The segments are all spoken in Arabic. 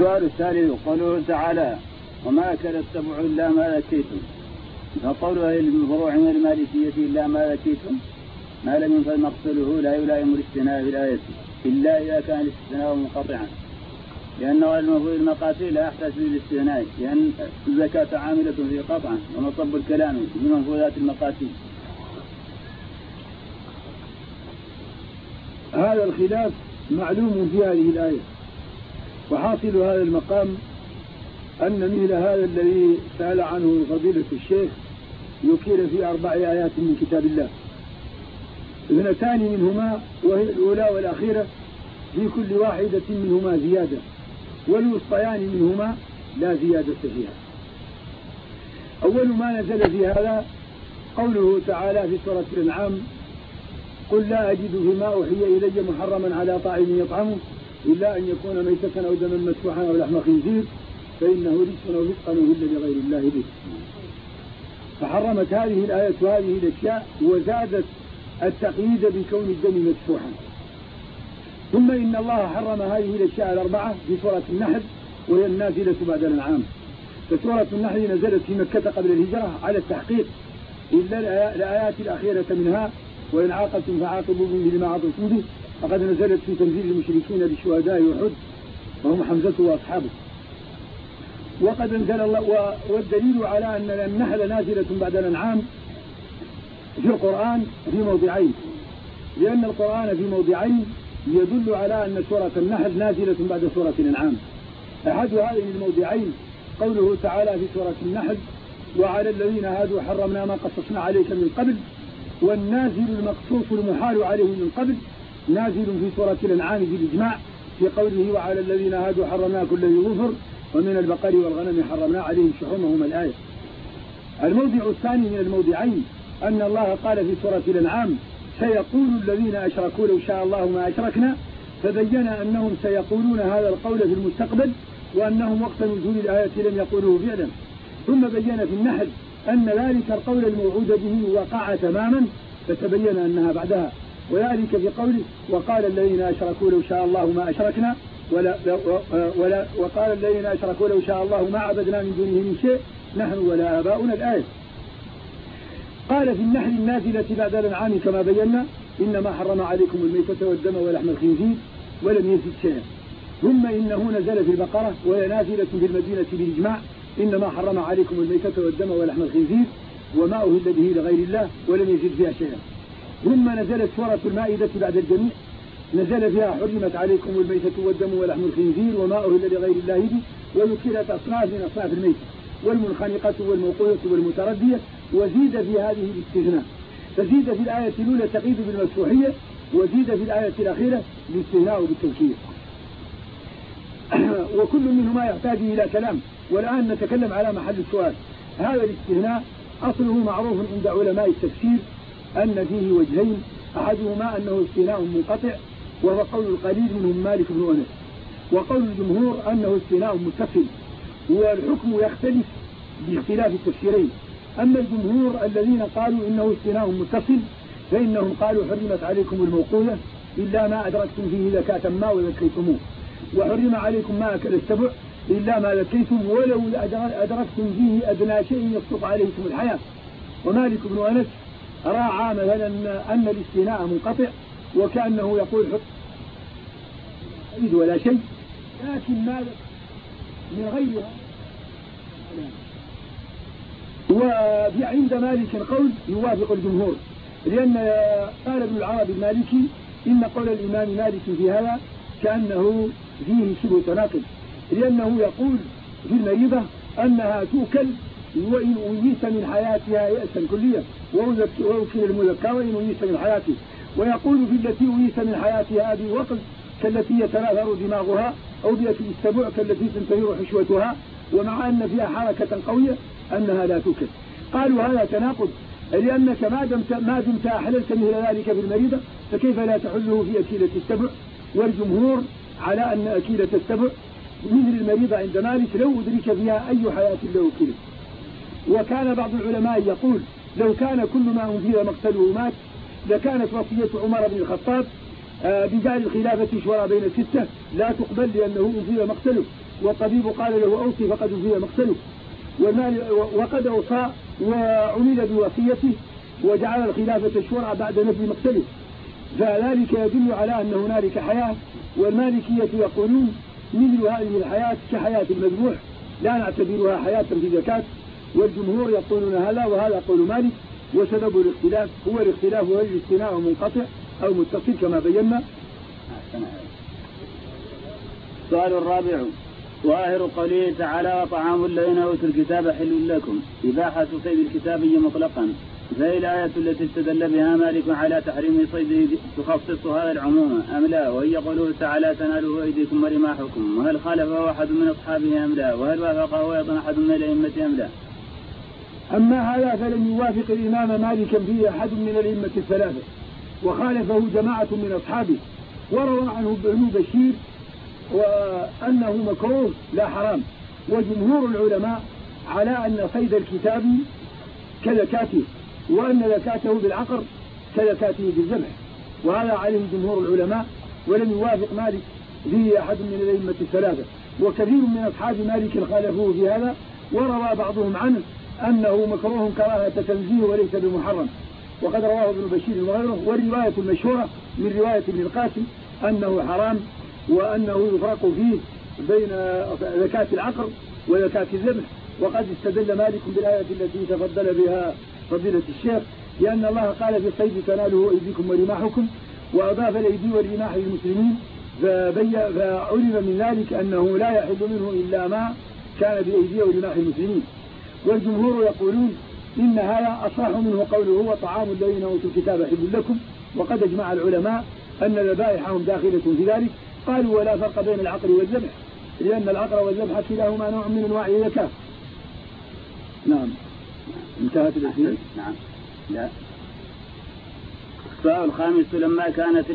السؤال الثالث قوله تعالى وما أكل السبع إلا ما ذكيتم فقول أهل الفروع من المالكية إلا ما ذكيتم ما لم ينفذ مقصده لا يلائم الاستثناء في الآية إلا إذا كان الاستثناء منقطعا. لأنه المفروض المقاتل لا يحتاج للاستثناء لأن الزكاة عاملة في قطعا ومصب الكلام من منفوذات المقاتل. هذا الخلاف معلوم في هذه الآية. وحاصل هذا المقام أن مثل هذا الذي سأل عنه فضيلة الشيخ يكيل في أربع آيات من كتاب الله. اثنتان منهما وهي الأولى والأخيرة في كل واحدة منهما زيادة والوسطيان منهما لا زيادة فيها. أول ما نزل في هذا قوله تعالى في سورة الأنعام قل لا أجد فيما أوحي إلي محرما على طاعم يطعمه إلا أن يكون ميتة أو دما مسفوحا أو لحم خنزير فإنه رزق أو رزقا أهل لغير الله به. فحرمت هذه الآية هذه الأشياء وزادت التقييد بكون الدم مسفوحا ثم إن الله حرم هذه الأشياء الأربعة في سورة النحل وهي النازلة بعد الأنعام. فسورة النحل نزلت في مكة قبل الهجرة على التحقيق إلا الآيات الأخيرة منها وإن عاقبتم فعاقبوا به لما عاقبتم به. فقد نزلت في تنزيل المشركين بشهداء أحد وهم حمزة وأصحابه. وقد انزل الله والدليل على أن النحل نازلة بعد الأنعام في القرآن في موضعين. لأن القرآن في موضعين يدل على أن سورة النحل نازلة بعد سورة الأنعام. أحد هذه الموضعين قوله تعالى في سورة النحل وعلى الذين هادوا حرمنا ما قصصنا عليك من قبل والنازل المقصوص المحال عليه من قبل نازل في سورة الأنعام بالإجماع في قوله وعلى الذين هادوا حرمنا كل ذي ظفر ومن البقر والغنم حرمنا عليهم شحومهم الآية. الموضع الثاني من الموضعين أن الله قال في سورة الأنعام سيقول الذين أشركوا لو شاء الله ما أشركنا فبين أنهم سيقولون هذا القول في المستقبل وأنهم وقت نزول الآية لم يقولوه فعلا. ثم بين في النحل أن ذلك القول الموعود به وقع تماما فتبين أنها بعدها. وذلك في قوله وقال الذين أشركوا لو شاء الله ما أشركنا ولا, ولا وقال الذين أشركوا لو شاء الله ما عبدنا من دونه من شيء نحن ولا آباؤنا الآية قال في النحل النازلة بعد الأنعام كما بينا إنما حرم عليكم الميتة والدم ولحم الخنزير ولم يزد شيئا. ثم إنه نزل في البقرة وهي نازلة في المدينة بالإجماع إنما حرم عليكم الميتة والدم ولحم الخنزير وما أهل به لغير الله ولم يزد فيها شيئا. ثم نزلت سورة المائدة بعد الجميع. نزل فيها حرمت عليكم الميتة والدم ولحم الخنزير وما أهل لغير الله به وذكرت أصناف من أصناف الميتة والمنخنقة والموقوذة والمتردية وزيد في هذه الاستثناء فزيد في الآية الأولى تقييد بالمسفوحية وزيد في الآية الأخيرة الاستثناء بالتوكيد وكل منهما يحتاج إلى كلام. والآن نتكلم على محل السؤال. هذا الاستثناء أصله معروف عند علماء التفسير أن فيه وجهين أحدهما أنه استثناء منقطع وهو قول القليل منهم مالك بن أنس. وقول الجمهور أنه استثناء متصل والحكم يختلف باختلاف التفسيرين. أما الجمهور الذين قالوا إنه استثناء متصل فإنهم قالوا حرمت عليكم الموقولة إلا ما أدركتم فيه زكاة ما وذكيتموه. وحرم عليكم ما أكل السبع إلا ما ذكيتم ولو أدركتم فيه أدنى شيء يسقط عليكم الحياة. ومالك بن أنس راعى مثلا أن الاستثناء منقطع وكأنه يقول حط ولا شيء لكن ماذا من غيرها وفي عند مالك قول يوافق الجمهور لأن قال ابن العربي المالكي إن قول الإمام مالك في هذا كأنه فيه شبه تناقض لأنه يقول في المريضة أنها توكل وإن أيس من حياتها يأسا كليا. ووكل المذكى وإن أيس من حياته ويقول في التي أيس من حياتها هذه وقت كالتي يتناثر دماغها أو بيت السبع كالتي تنتهر حشوتها ومع أن فيها حركة قوية أنها لا توكل قالوا هذا تناقض لأنك ما دمت ما دمت أحللت مثل ذلك في المريضة فكيف لا تحله في أكيلة السبع؟ والجمهور على أن أكيلة السبع مثل المريضة عند مالك لو أدرك فيها أي حياة له كلمة وكان بعض العلماء يقول لو كان كل ما أنزل مقتله مات لكانت وصية عمر بن الخطاب آه، بجعل الخلافة شورى بين الستة لا تقبل لأنه أصيب مقتله. والطبيب قال له أوصي فقد أصيب مقتله. وقد أوصى وعمل بوصيته وجعل الخلافة شورى بعد نفي مقتله. فذلك يدل على أن هنالك حياة والمالكية يقولون مثل هذه الحياة كحياة المذبوح لا نعتبرها حياة في والجمهور يقولون هذا وهذا قول مالك وسبب الاختلاف هو الاختلاف هل الاستثناء منقطع أو متصل كما بينا السؤال الرابع ظاهر قوله تعالى وطعام الذين اوتوا الكتاب حل لكم إباحة صيد الكتابي مطلقا فهي الآية التي استدل بها مالك على تحريم صيد تخصص هذا العموم أم لا؟ وهي قوله تعالى تناله أيديكم ورماحكم، وهل خالفه أحد من أصحابه أم لا؟ وهل وافقه أيضا أحد من الأئمة أم لا؟ أما هذا فلم يوافق الإمام مالكا فيه أحد من الأئمة الثلاثة، وخالفه جماعة من أصحابه، وروى عنه ابن بشير وأنه مكروه لا حرام، وجمهور العلماء على أن صيد الكتاب كزكاته وأن زكاته بالعقر كزكاته بالذبح وهذا عليه جمهور العلماء ولم يوافق مالك فيه أحد من الأئمة الثلاثة وكثير من أصحاب مالك خالفوه في هذا وروى بعضهم عنه أنه مكروه كراهة تنزيه وليس بمحرم. وقد رواه ابن بشير وغيره والرواية المشهورة من رواية ابن القاسم أنه حرام وأنه يفرق فيه بين زكاة العقر وزكاة الذبح. وقد استدل مالك بالآية التي تفضل بها فضيلة الشيخ لأن الله قال في الصيد تناله أيديكم ورماحكم وأضاف الأيدي والرماح للمسلمين فعلم من ذلك أنه لا يحل منه إلا ما كان بأيدي ورماح المسلمين. والجمهور يقولون إن هذا أصح منه قوله وطعام الذين أوتوا الكتاب حل لكم وقد أجمع العلماء أن ذبائحهم داخلة في ذلك. قالوا ولا فرق بين العقل والذبح لأن العقل والذبح كلاهما نوع من أنواع الزكاة نعم. انتهت الأسئلة؟ نعم. لا. السؤال الخامس لما كانت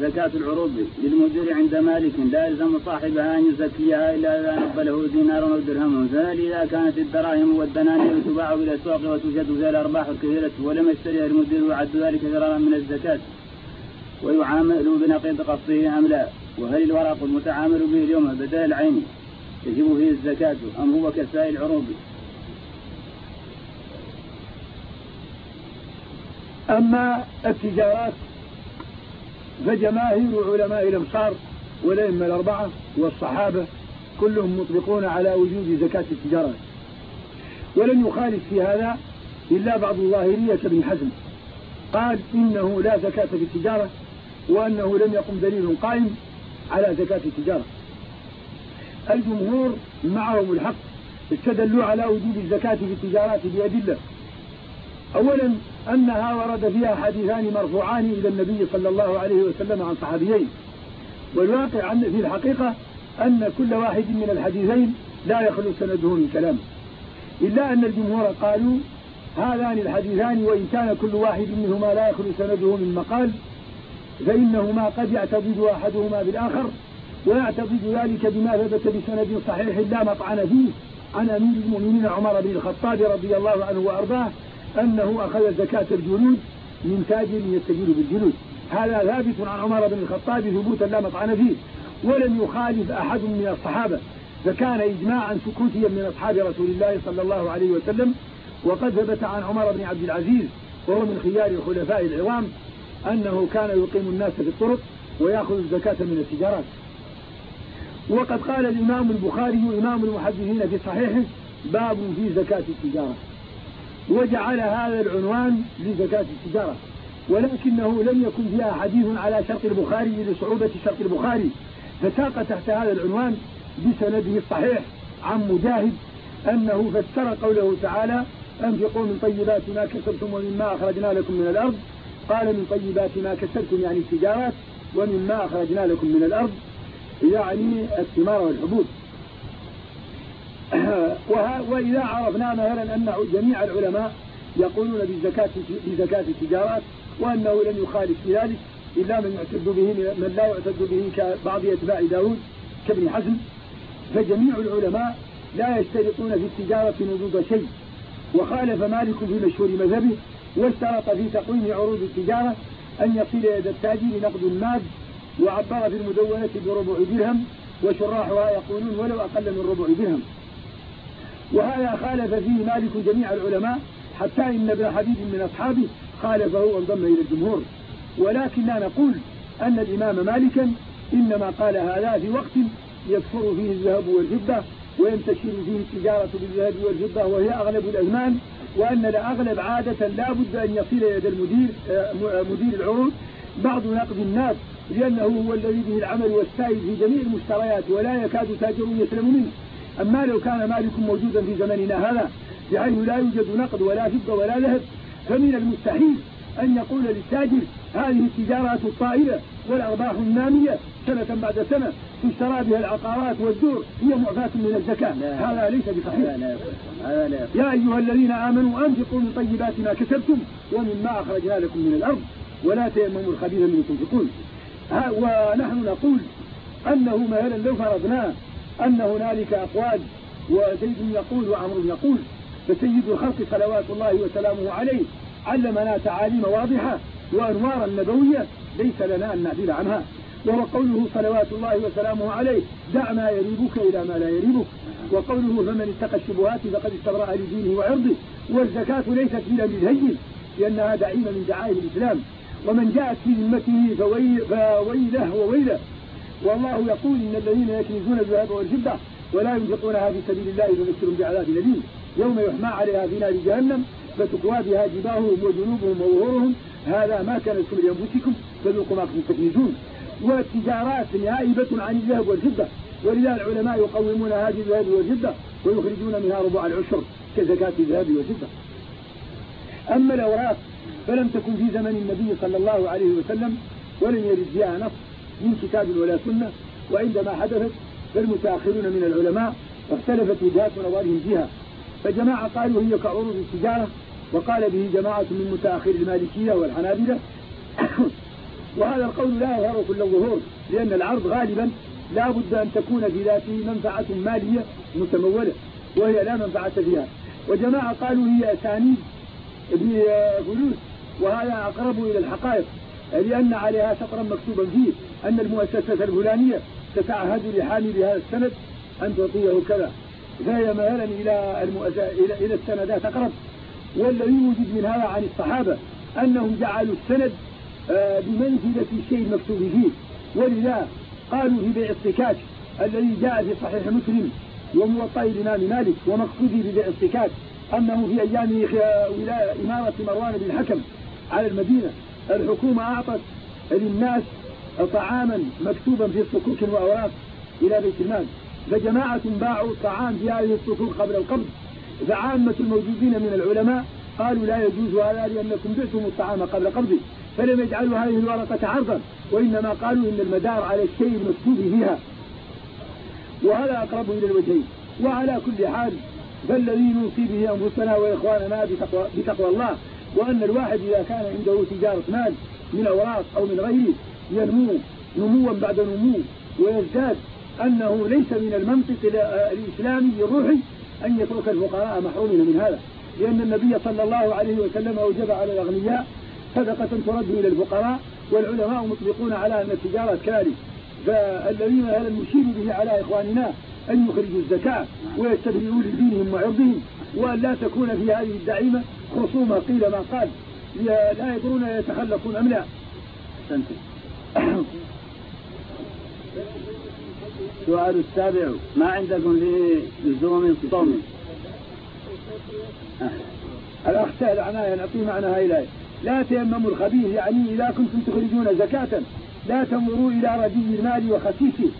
زكاة العروض للمدير عند مالك لا يلزم صاحبها أن يزكيها إلا إذا نقبله دينار أو درهم فهل إذا كانت الدراهم والدنانير تباع بالأسواق وتوجد فيها الأرباح الكثيرة ولم يشتريها المدير ويعد ذلك ضررا من الزكاة ويعامل بنقيض قصده أم لا؟ وهل الورق المتعامل به اليوم بدل العين يجب فيه الزكاة أم هو كسائر العروض؟ أما التجارات فجماهير علماء الأمصار والأئمة الأربعة والصحابة كلهم مطلقون على وجوب زكاة التجارات ولم يخالف في هذا إلا بعض الظاهرية كابن حزم. قال إنه لا زكاة في التجارة وأنه لم يقم دليل قائم على زكاة التجارة. الجمهور معهم الحق استدلوا على وجوب الزكاة في التجارات بأدلة. أولا أنها ورد فيها حديثان مرفوعان إلى النبي صلى الله عليه وسلم عن صحابيين. والواقع في الحقيقة أن كل واحد من الحديثين لا يخلو سنده من كلام. إلا أن الجمهور قالوا هذان الحديثان وإن كان كل واحد منهما لا يخلو سنده من مقال فإنهما قد يعتضد أحدهما بالآخر ويعتضد ذلك بما ثبت بسند صحيح لا مطعن فيه. عن أمير المؤمنين عمر بن الخطاب رضي الله عنه وأرضاه أنه أخذ زكاة الجلود من تاجر يتجر بالجلود هذا ثابت عن عمر بن الخطاب ثبوتا لا مطعن فيه. ولم يخالف أحد من الصحابة. فكان إجماعا سكوتيا من أصحاب رسول الله صلى الله عليه وسلم. وقد ثبت عن عمر بن عبد العزيز وهو من خيار الخلفاء العظام أنه كان يقيم الناس في الطرق ويأخذ الزكاة من التجارات. وقد قال الإمام البخاري إمام المحدثين في صحيحه باب في زكاة التجارة. وجعل هذا العنوان لزكاة التجارة. ولكنه لم يكن فيها حديث على شرط البخاري لصعوبة شرط البخاري. فساق تحت هذا العنوان بسنده الصحيح عن مجاهد أنه فسر قوله تعالى أنفقوا من طيبات ما كسبتم ومما أخرجنا لكم من الأرض. قال من طيبات ما كسبتم يعني التجارات ومما أخرجنا لكم من الأرض يعني الثمار والحبوب. وإذا عرفنا مثلا أن جميع العلماء يقولون بزكاة بزكاة التجارات وأنه لم يخالف في ذلك إلا من يعتد به من لا يعتد به كبعض أتباع داود كابن حزم. فجميع العلماء لا يشترطون في التجارة نضوض شيء. وخالف مالك في مشهور مذهبه واشترط في تقويم عروض التجارة أن يصل يد التاجر نقد ماد وعبر في المدونة بربع درهم وشراحها يقولون ولو أقل من ربع درهم. وهذا خالف فيه مالك جميع العلماء حتى إن ابن حبيب من أصحابه خالفه وانضم إلى الجمهور. ولكن لا نقول أن الإمام مالكا إنما قال هذا في وقت يكثر فيه الذهب والفضة وينتشر فيه التجارة بالذهب والفضة وهي أغلب الأزمان وأن الأغلب عادة لا بد أن يصل يد المدير آه، مدير العروض بعض نقد الناس لأنه هو الذي به العمل والسائد في جميع المشتريات ولا يكاد تاجر يسلم منه. أما لو كان مالك موجودا في زمننا هذا بحيث لا يوجد نقد ولا فضة ولا ذهب فمن المستحيل أن يقول للتاجر هذه التجارات الطائلة والأرباح النامية سنة بعد سنة تشترى بها العقارات والدور هي معفاة من الزكاة. هذا ليس بصحيح. يا أيها الذين آمنوا أنفقوا من طيبات ما كسبتم ومما أخرجنا لكم من الأرض ولا تيمموا الخبيث من تنفقون ونحن نقول أنه مثلا لو فرضنا أن هنالك أقوال وزيد يقول وعمر يقول فسيد الخلق صلوات الله وسلامه عليه علمنا تعاليم واضحة وأنوارا نبوية ليس لنا أن نعدل عنها. وهو قوله صلوات الله وسلامه عليه دع ما يريبك إلى ما لا يريبك. وقوله فمن اتقى الشبهات فقد استبرأ لدينه وعرضه. والزكاة ليست من الهين لأنها دعيمة من دعائم الإسلام. ومن جاءت في ذمته فويلة وويلة. والله يقول إن الذين يكنزون الذهب والفضة ولا ينفقونها في سبيل الله فبشرهم بعذاب أليم. يوم يحمى عليها في نار جهنم فتكوى بها جباههم وجنوبهم وظهورهم. هذا ما كنتم لأنفسكم فذوقوا ما كنتم تكنزون. والتجارات نائبة عن الذهب والفضة. ولذا العلماء يقومون هذه الذهب والفضة ويخرجون منها ربع العشر كزكاة الذهب والفضة. أما الأوراق فلم تكن في زمن النبي صلى الله عليه وسلم ولم يرد فيها نص. من كتاب ولا سنة وعندما حدثت فالمتأخرون من العلماء اختلفت وجهات نظرهم فيها. فجماعة قالوا هي كعروض التجارة وقال به جماعة من متأخر المالكية والحنابلة. وهذا القول لا يظهر كل الظهور لأن العرض غالبا لا بد أن تكون في ذاته منفعة مالية متمولة وهي لا منفعة فيها. وجماعة قالوا هي أسانيد بفلوس وهذا أقرب إلى الحقائق لأن عليها سطرا مكتوبا فيه. أن المؤسسة الفلانية تتعهد لحامل هذا السند أن تعطيه كذا. فهي مثلا إلى إلى إلى السندات أقرب والذي يوجد من هذا عن الصحابة أنهم جعلوا السند آه، بمنزلة الشيء المكتوب فيه. ولذا قالوا في بيع الصكاك الذي جاء في صحيح مسلم وموطأ الإمام مالك ومقصودي ببيع الصكاك أنه في أيام إمارة مروان بن الحكم على المدينة الحكومة أعطت للناس طعاما مكتوبا في صكوك وأوراق إلى بيت المال. فجماعة باعوا الطعام في هذه الصكوك قبل القبض. فعامة الموجودين من العلماء قالوا لا يجوز هذا لأنكم بعتم الطعام قبل قبضه فلم يجعلوا هذه الورقة عرضا وإنما قالوا إن المدار على الشيء المكتوب فيها. وهذا أقرب إلى الوجهين. وعلى كل حال فالذي نوصي به أنفسنا وإخواننا بتقوى, بتقوى الله وأن الواحد إذا كان عنده تجارة مال من أوراق أو من غيره ينمو نموا بعد نمو. ويزداد أنه ليس من المنطق الإسلامي الروحي أن يترك الفقراء محرومين من هذا. لأن النبي صلى الله عليه وسلم أوجب على الأغنياء صدقة ترد إلى الفقراء والعلماء مطلقون على أن التجارة كذلك فالذين هذا نشير به على إخواننا أن يخرجوا الزكاة ويستبرئوا لدينهم وعرضهم وأن لا تكون في هذه الدعيمة خصومة قيل ما قال. لا يدرون يتخلفون أم لا؟ السؤال السابع ما عندكم في لزوم الصوم الأخ سهل عناية نعطيه معنى هاي الآية. لا تيمموا الخبيث يعني إذا كنتم تخرجون زكاة لا تنظروا إلى ردي المال وخسيسه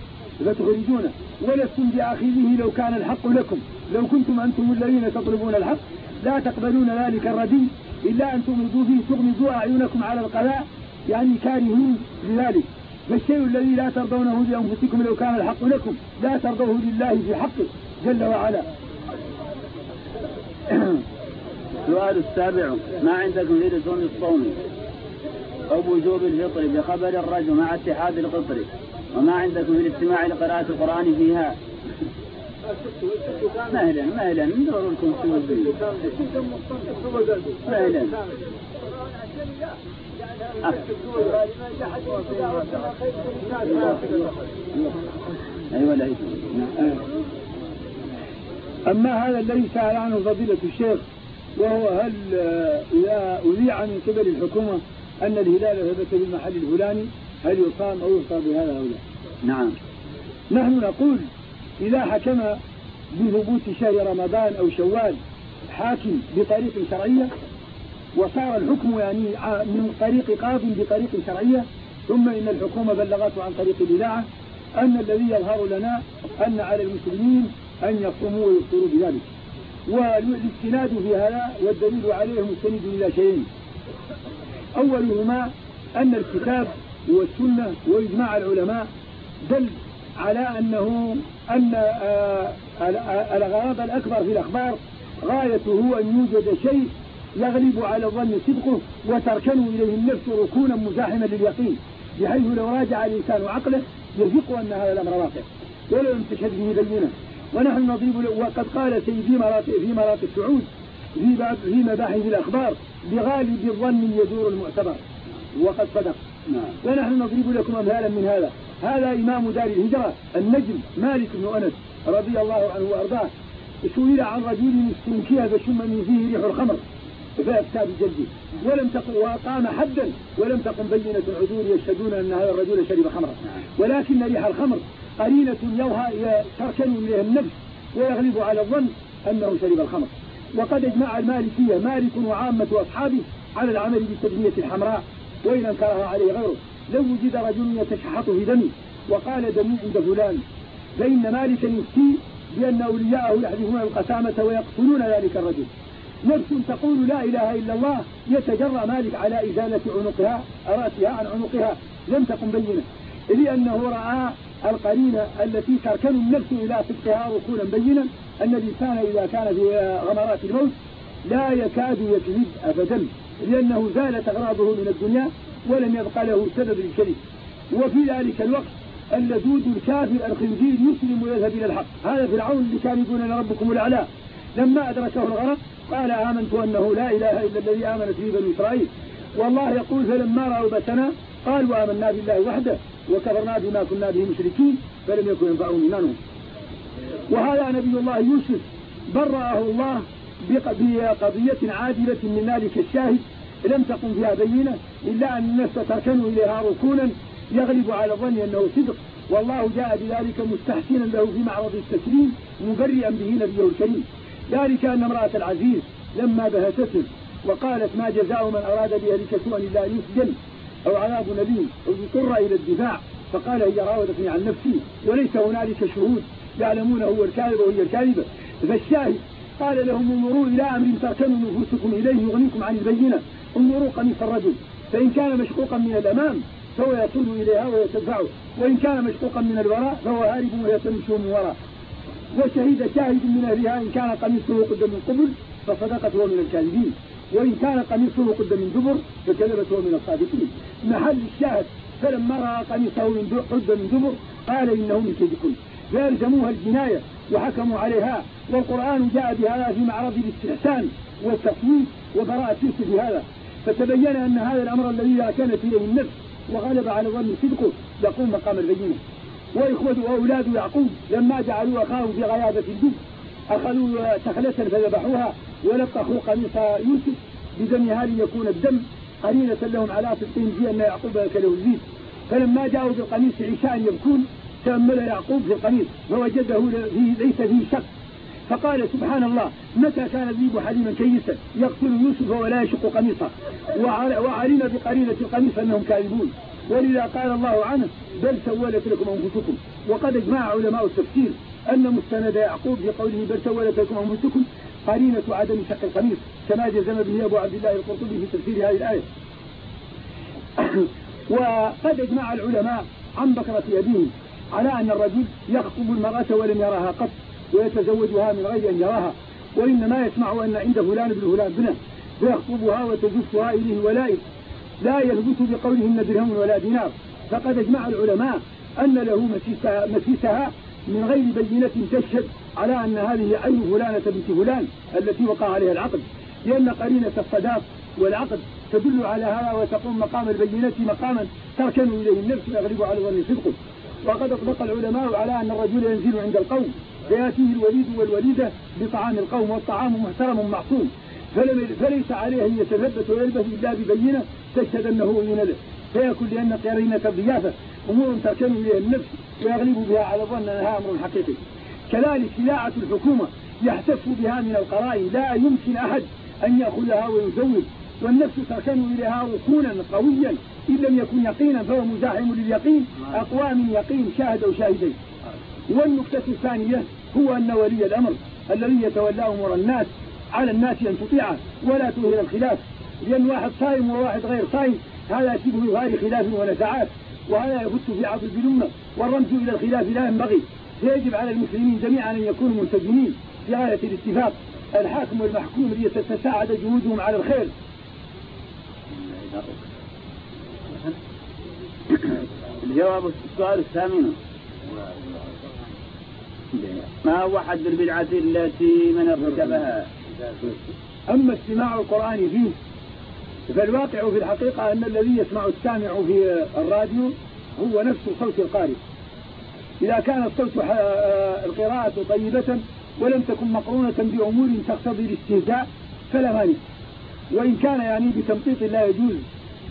فتخرجونه ولستم بآخذه لو كان الحق لكم. لو كنتم أنتم الذين تطلبون الحق لا تقبلون ذلك الردي إلا أن تغمضوا فيه تغمضوا أعينكم على القضاء. يعني كارهين لذلك. فالشيء الذي لا ترضونه لأنفسكم لو كان الحق لكم لا ترضوه لله في حقه جل وعلا. السؤال السابع. ما عندكم في لزوم الصوم؟ أو وجوب الفطر بخبر الرجل مع اتحاد القطر وما عندكم في الاستماع لقراءة القرآن فيها؟ مهلا مهلا. ندور لكم سوى مهلا. أما هذا الذي سأل عنه فضيلة الشيخ وهو هل إذا أذيع من قبل الحكومة أن الهلال ثبت بالمحل الفلاني هل يقام أو يفطر بهذا أو لا؟ نعم. نحن نقول إذا حكم بثبوت شهر رمضان أو شوال حاكم بطريق شرعية وصار الحكم يعني من طريق قاض بطريق شرعية. ثم إن الحكومة بلغته عن طريق الإذاعة أن الذي يظهر لنا أن على المسلمين أن يصوموا ويفطروا بذلك. والإستناد في هذا والدليل عليه مستند إلى شيئين. أولهما أن الكتاب والسنة وإجماع العلماء دل على أنه أن آه، الغرض الأكبر في الأخبار غايته أن يوجد شيء يغلب على الظن صدقه وتركن إليه النفس ركونا مزاحما لليقين بحيث لو راجع الإنسان عقله يثق أن هذا الأمر واقع. ولو لم تشهد به بينة. ونحن نضرب وقد قال سيدي مراتب في مراتب السعود في في مباحث الأخبار بغالب الظن يدور المعتبر. وقد صدق. نعم. ونحن نضرب لكم أمثالا من هذا. هذا إمام دار الهجرة النجم مالك بن أنس رضي الله عنه وأرضاه سئل عن رجل استنكي فشم من فيه ريح الخمر. فأفتى بجلده ولم تقم وقام حدا ولم تقم بينة العذور يشهدون أن هذا الرجل شرب خمرا. ولكن ريح الخمر قرينة يوها تركن إليها النفس ويغلب على الظن أنه شرب الخمر. وقد أجمع المالكية مالك وعامة أصحابه على العمل بالتدمية الحمراء وإن أنكرها عليه غيره. لو وجد رجل يتشحط في دمي وقال دمي عند فلان فإن مالكا يفتي بأن أولياءه يحذفون القسامة ويقتلون ذلك الرجل. نفس تقول لا إله إلا الله يتجرى مالك على إزالة عنقها رأسها عن عنقها لم تقم بينة. لأنه رأى القرينة التي تركن النفس إلى صدقها ركونا بينا أن الإنسان إذا كان في غمرات الموت لا يكاد يكذب أبدا لأنه زالت أغراضه من الدنيا ولم يبقى له سبب للكذب وفي ذلك الوقت اللدود الكافر الخنزير يسلم ويذهب إلى الحق. هذا فرعون اللي كان يقول أنا ربكم الأعلى. لما أدركه الغرق قال آمنت أنه لا إله إلا الذي آمنت به بنو إسرائيل. والله يقول فلما رأوا بسنا قالوا آمنا بالله وحده وكفرنا بما كنا به مشركين فلم يكن ينفعهم إيمانهم. وهذا نبي الله يوسف برأه الله بقضية عادلة من ذلك الشاهد. لم تقم فيها بينة إلا أن النفس تركن إليها ركونا يغلب على الظن أنه صدق. والله جاء بذلك مستحسنا له في معرض التسليم مبرئا به نبيه الكريم. ذلك أن امرأة العزيز لما بهتته وقالت ما جزاء من أراد بأهلك سوءا إلا أن يسجن أو عذاب نبي أو يضطر إلى الدفاع. فقال هي راودتني عن نفسي وليس هنالك شهود يعلمون هو الكاذب وهي الكاذبة. فالشاهد قال لهم انظروا إلى أمر تركنوا نفوسكم إليه يغنيكم عن البينة. انظروا قميص الرجل. فإن كان مشقوقا من الأمام فهو يصل إليها ويتدفعه وإن كان مشقوقا من الوراء فهو هارب ويتمشي من وراء. وشهد شاهد من أهلها إن كان قميصه قد من قبل فصدقت هو من الكاذبين وإن كان قميصه قد من دبر فكذبت هو من الصادقين. محل الشاهد فلما رأى قميصه من قد من دبر قال إنه من كيدكم فألزموها الجناية وحكموا عليها والقرآن جاء بهذا في معرض الاستحسان والتصويت وبراءة يوسف هذا. فتبين أن هذا الأمر الذي كانت إليه النفس وغلب على ظن صدقه يقوم مقام البينة. وإخوة وأولاد يعقوب لما جعلوا أخاهم في غيابة الجب أخذوا سخلة فذبحوها ولقحوا قميص يوسف بدمها ليكون الدم قرينة لهم على صدقهم في أن يعقوب أكله الزيت فلما جاءوا بالقميص عشاء يبكون تأمل يعقوب في القميص فوجده ليس فيه شك. فقال سبحان الله متى كان الذيب حليما كيسا؟ يقتل يوسف ولا يشق قميصه. وعلم بقرينة القميص أنهم كاذبون. ولذا قال الله عنه بل سولت لكم أنفسكم. وقد اجمع علماء التفسير أن مستند يعقوب في قوله بل سولت لكم أنفسكم قرينة عدم شق القميص كما جزم به أبو عبد الله القرطبي في تفسير هذه الآية. وقد اجمع العلماء عن بكرة أبيه على أن الرجل يخطب المرأة ولم يراها قط. ويتزوجها من غير أن يراها وإنما يسمع أن عند فلان بن فلان بنه فيخطبها وتزفها إليه ولائه لا يثبت بقولهن درهم ولا دينار. فقد اجمع العلماء أن له مسيسها, من غير بينة تشهد على أن هذه عين فلانة بنت فلان التي وقع عليها العقد. لأن قرينة الصداق والعقد تدل على هذا وتقوم مقام البينة مقاما تركن إليه النفس ويغلب على ظن صدقه. وقد أطلق العلماء على أن الرجل ينزل عند القوم. فيأتيه الوليد والوليدة بطعام القوم والطعام محترم معصوم. فليس عليه أن يتثبت ويلبث إلا ببينة تشهد أنه أذن له فيكون لأن قرينة الضيافة أمور تركن إليها النفس ويغلب بها على ظن أنها أمر حقيقي. كذلك شجاعة الحكومة يحتف بها من القرائن. لا يمكن أحد أن يأخذها ويزود والنفس تركن إليها ركونا قويا. إن لم يكن يقينا فهو مزاحم لليقين. أقوى من يقين شاهد أو شاهدين. والنقطة الثانية هو أن ولي الأمر الذي يتولى أمور الناس على الناس أن تطيعه ولا تظهر الخلاف. لأن واحد صائم وواحد غير صائم هذا شبه يظهر خلاف ونزعات وهذا يبث في عرض البلومة والرمز إلى الخلاف لا ينبغي. فيجب على المسلمين جميعا أن يكونوا ملتزمين في غاية الاتفاق. الحاكم والمحكوم ليتساعد جهودهم على الخير. الجواب السؤال الثامن. ما هو حد البدعة التي من ارتكبها. أما استماع القرآن فيه فالواقع في الحقيقة أن الذي يسمع السامع في الراديو هو نفس صوت القارئ. إذا كان الصوت آه، القراءة طيبة ولم تكن مقرونة بأمور تقتضي الاستهزاء فلا مانع. وإن كان يعني بتمطيط لا يجوز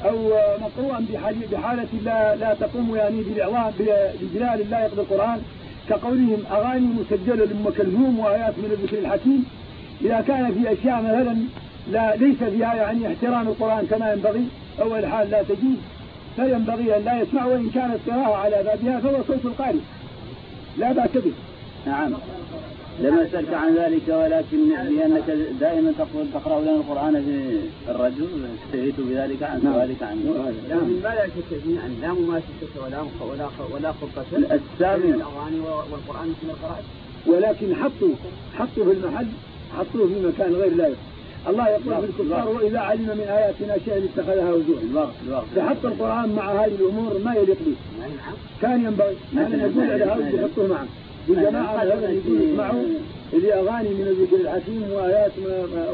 أو مقروءا بحالة لا, لا تقوم يعني بالإعظام بجلال لا يقضي القرآن كقولهم أغاني مسجلة لأم كلثوم وآيات من الذكر الحكيم. إذا كان في أشياء مثلا لا ليس فيها يعني احترام القرآن كما ينبغي أو الحال لا تجوز فينبغي أن لا يسمع وإن كانت قراءة على بابها فهو صوت القارئ. لا بأس به. نعم. لم أسألك عن ذلك ولكن لأنك دائما تقول تقرأ لنا القرآن في الرجل استهيت بذلك عن نعم. سؤالك عنه. لكن ما لا شك فيه. أن لا مماسكة ولا ولا ولا خطة الثامن الأغاني والقرآن من القراءة. ولكن حطوا حطوا في المحل حطوه في مكان غير لائق. الله يقول في الكفار وإذا علم من آياتنا شيئا اتخذها هزوا. فحط القرآن مع هذه الأمور ما يليق به. كان ينبغي ان نقول على هذا يحطوه معه. الجماعة هذا يقول اسمعوا اللي أغاني من الذكر الحكيم وآيات ما ما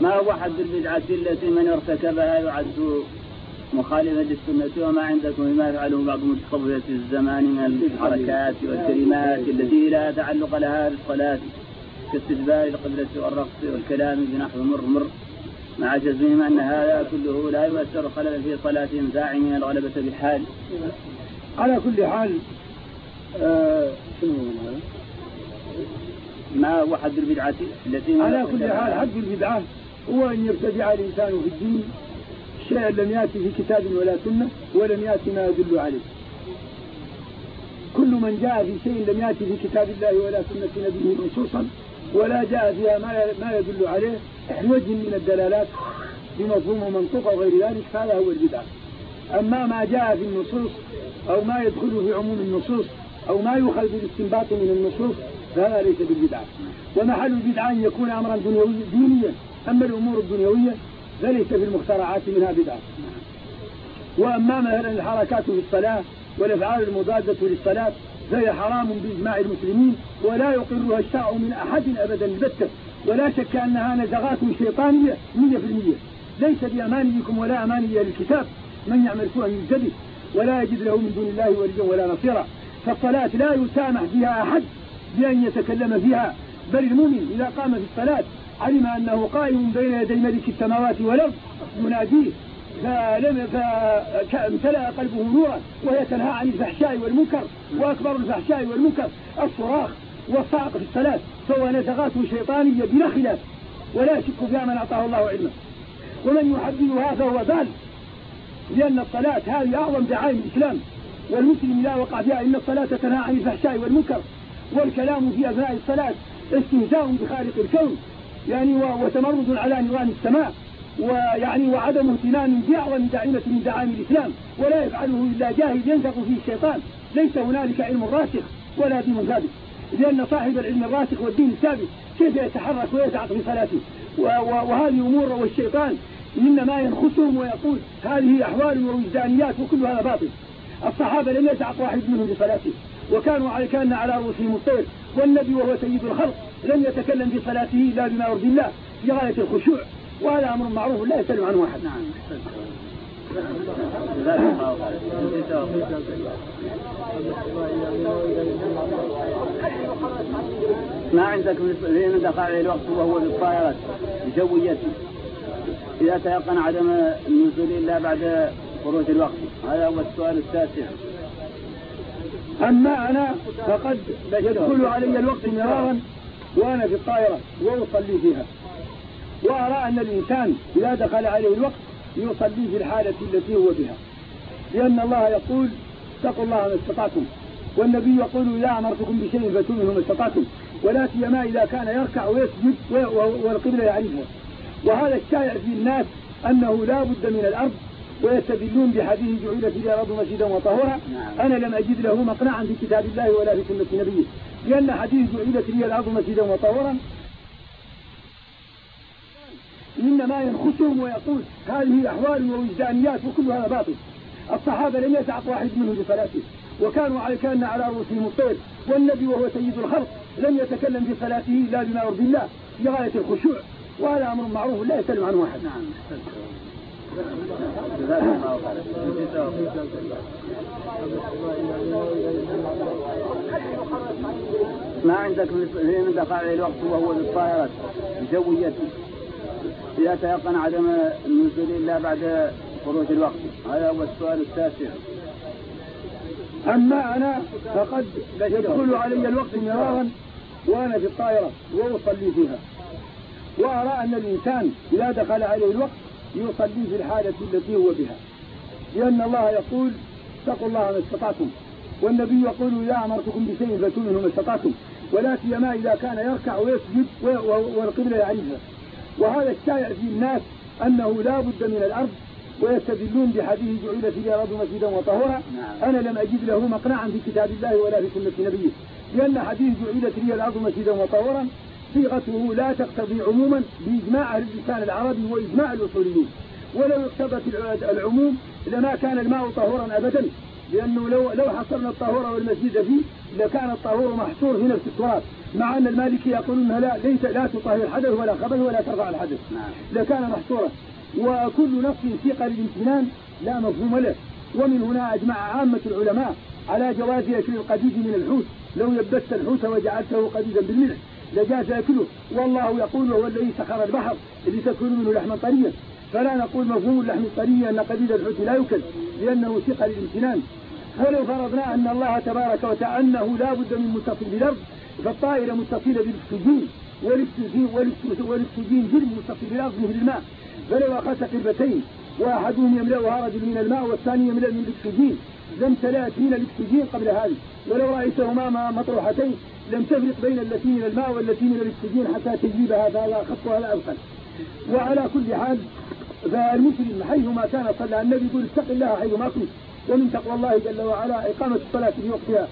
ما هو حد البدعة التي من ارتكبها يعد مخالفة للسنة وما عندكم بما يفعله بعض متصوفة الزمان من الحركات والكلمات التي لا تعلق لها بالصلاة كاستدبار القبلة والرقص والكلام بنحو مر مر. مع جزمهم أن هذا كله لا يؤثر خلل في صلاتهم زاعمين الغلبة بالحال. على كل حال آه ما هو حد البدعة التي على كل حال حد البدعة هو أن يبتدع الإنسان في الدين شيئا لم يأتي في كتاب ولا سنة ولم يأتي ما يدل عليه. كل من جاء في شيء لم يأتي في كتاب الله ولا سنة نبيه منصوصا ولا جاء فيها ما ما يدل عليه بوجه من الدلالات بمفهوم ومنطوق أو غير ذلك هذا هو البدعة أما ما جاء في النصوص أو ما يدخل في عموم النصوص أو ما يؤخذ بالاستنباط من النصوص فهذا ليس بالبدعة ومحل البدعة أن يكون أمرا دنيوي دينيا. أما الأمور الدنيوية فليس في المخترعات منها بدعة. وأما مثلا الحركات في الصلاة والأفعال المضادة للصلاة فهي حرام بإجماع المسلمين ولا يقرها الشرع من أحد أبدا البتة ولا شك أنها نزغات شيطانية مية في المية. ليس بأمانيكم ولا أماني الكتاب من يعمل سوءا يجتبه ولا يجد له من دون الله وليا ولا نصيرا. فالصلاة لا يسامح فيها أحد بأن يتكلم فيها. بل المؤمن إذا قام في الصلاة علم أنه قائم بين يدي ملك السماوات والأرض يناديه فلم فامتلأ قلبه نورا وهي تنهى عن الفحشاء والمنكر. وأكبر الفحشاء والمنكر الصراخ والصعق في الصلاة. فهو نزغات شيطانية بلا خلاف ولا يشك فيها من أعطاه الله علما. ومن يحدثها فهو ضال. لأن الصلاة هذه أعظم دعائم الإسلام والمسلم إذا وقع فيها إن الصلاة تنهى عن الفحشاء والمنكر والكلام في أثناء الصلاة استهزاء بخالق الكون يعني وتمرد على نظام السماء ويعني وعدم اهتمام بأعظم داعمة من دعائم الإسلام ولا يفعله إلا جاهل ينزغ فيه الشيطان ليس هنالك علم راسخ ولا دين ثابت. لأن صاحب العلم الراسخ والدين الثابت كيف يتحرك ويزعق في صلاته؟ وهذه أمور والشيطان إنما ينخسهم ويقول هذه أحوال ووجدانيات وكل هذا باطل الصحابة لم يتعق واحد منهم بصلاته وكانوا على كان على رؤوسهم الطير والنبي وهو سيد الخلق لم يتكلم في صلاته إلا بما يرضي الله في غاية الخشوع وهذا أمر معروف لا يسلم عنه أحد نعم ما عندك من دخل عليه الوقت وهو بالطائرة بجويته إذا تيقن عدم النزول إلا بعد خروج الوقت. هذا هو السؤال التاسع. أما أنا فقد يدخل علي الوقت مرارا وأنا في الطائرة وأصلي فيها. وأرى أن الإنسان إذا دخل عليه الوقت يصلي في الحالة التي هو بها. لأن الله يقول اتقوا الله ما استطعتم. والنبي يقول إذا أمرتكم بشيء فاتوا منه ما استطعتم. ولا سيما إذا كان يركع ويسجد والقبلة يعرفها. وهذا الشائع في الناس أنه لا بد من الأرض ويستدلون بحديث جعلت لي الأرض مسجدا وطهورا. نعم. أنا لم أجد له مقنعا في كتاب الله ولا في سنة نبيه. لأن حديث جعلت لي الأرض مسجدا وطهورا إنما ينخسهم ويقول هذه أحوال ووجدانيات وكل هذا باطل. الصحابة لم يتعق واحد منهم بصلاته. وكانوا على كان على رؤوسهم الطير والنبي وهو سيد الخلق لم يتكلم في صلاته إلا بما يرضي الله. في غاية الخشوع. وهذا أمر معروف لا يسلم عنه أحد نعم. ما عندك من دخل عليه الوقت وهو بالطائرة بجويته إذا تيقن عدم النزول إلا بعد خروج الوقت. هذا هو السؤال التاسع. أما أنا فقد يدخل علي الوقت مرارا وأنا في الطائرة وأصلي فيها. وأرى أن الإنسان إذا دخل عليه الوقت يصلي في الحالة التي هو بها. لأن الله يقول اتقوا الله ما استطعتم. والنبي يقول إذا أمرتكم بشيء فاتوا ما استطعتم. ولا سيما إذا كان يركع ويسجد والقبلة يعرفها وهذا الشائع في الناس أنه لا بد من الأرض ويستدلون بحديث جعلت لي الأرض مسجدا وطهورا. نعم. أنا لم أجد له مقنعا في كتاب الله ولا في سنة نبيه. لأن حديث جعلت لي الأرض مسجدا وطهورا صيغته لا تقتضي عموما بإجماع اللسان العربي وإجماع الأصوليين ولو اقتضت العموم لما كان الماء طهورا أبدا لأنه لو لو حصرنا الطهور والمسجد فيه لكان الطهور محصور هنا في التراب مع أن المالكي يقولون لا ليس لا تطهر حدث ولا خبث ولا ترفع الحدث. نعم. لكان محصورا وكل نص سيق للامتنان لا مفهوم له. ومن هنا أجمع عامة العلماء على جواز أكل القديد من الحوت. لو يبست الحوت وجعلته قديدا بالملح. لجاز أكله. والله يقول هو الذي سخر البحر لتكون منه لحما طريا فلا نقول مفهوم اللحم الطري أن قديد الحوت لا يكل لأنه ثقة للامتنان. ولو فرضنا أن الله تبارك وتعالى أنه لا بد من متصل بالأرض فالطائرة متصلة بالأكسجين والاكسجين جرم متصل بالأرض مثل الماء. فلو أخذت قربتين وأحدهم يملأها رجل من الماء والثاني يملأ من الأكسجين. لم تلات من الأكسجين قبل هذه. ولو رأيتهما مطروحتين لم تفرق بين التي من الماء والتي من الأكسجين حتى تجيب هذا لا خط ولا أبخل وعلى كل حال فالمسلم حيثما كان صلى النبي يقول اتق الله حيثما كنت ومن تقوى الله جل وعلا إقامة الصلاة في وقتها.